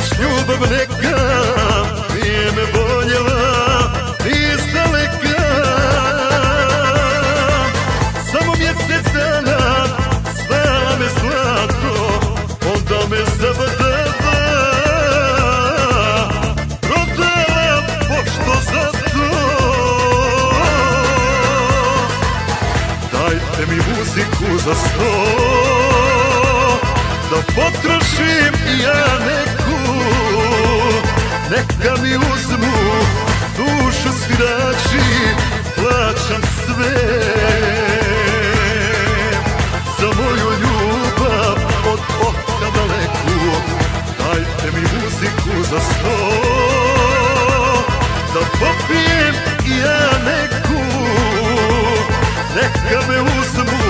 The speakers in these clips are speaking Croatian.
baš ljubav neka. Nije me voljela iz daleka. Samo mjesec dana stala me zlato Onda me zabadava Prodala pošto za to Dajte mi muziku za sto Da potrošim ja neku Neka mi uzmu dušu svirači Plaćam sve. Za moju ljubav od oka daleku Dajte mi muziku za sto. Da popijem ja neku Neka me uzmu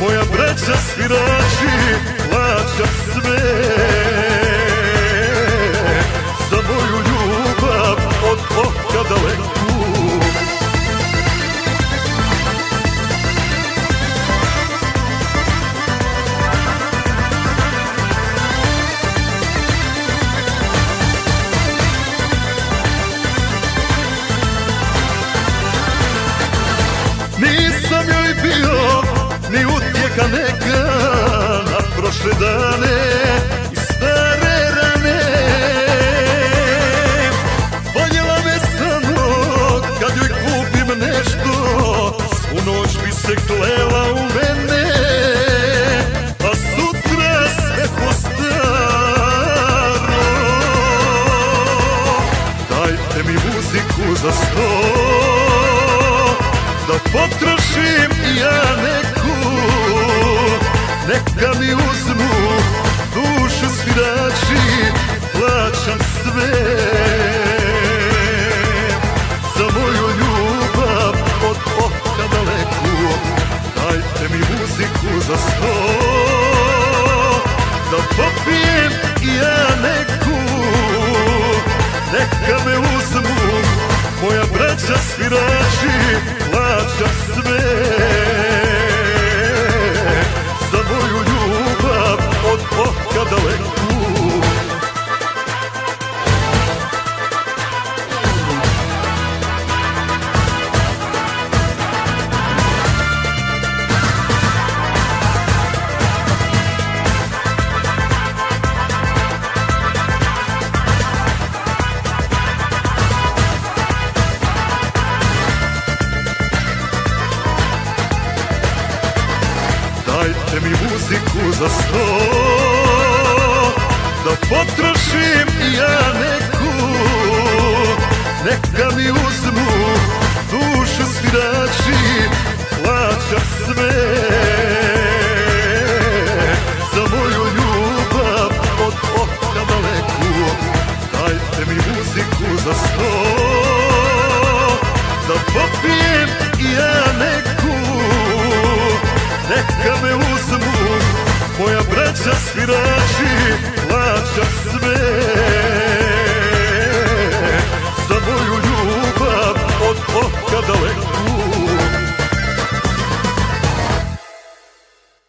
moja braća svirači Plaćam sve neka Na prošle dane i stare rane. Voljela me samo kad joj kupim nešto Svu noć bi se klela u mene A sutra sve po staro Dajte mi muziku za sto da potrošim ja neku Neka mi uzmu dušu svirači Plaćam sve. Za moju ljubav od oka daleku Dajte mi muziku za sto. Da popijem ja neku Neka me uzmu moja braća svirači muziku za sto Da potrošim ja neku. Neka mi uzmu dušu svirači Plaćam sve. Za moju ljubav od oka daleku Dajte mi muziku za sto Da popijem ja uzmu Moja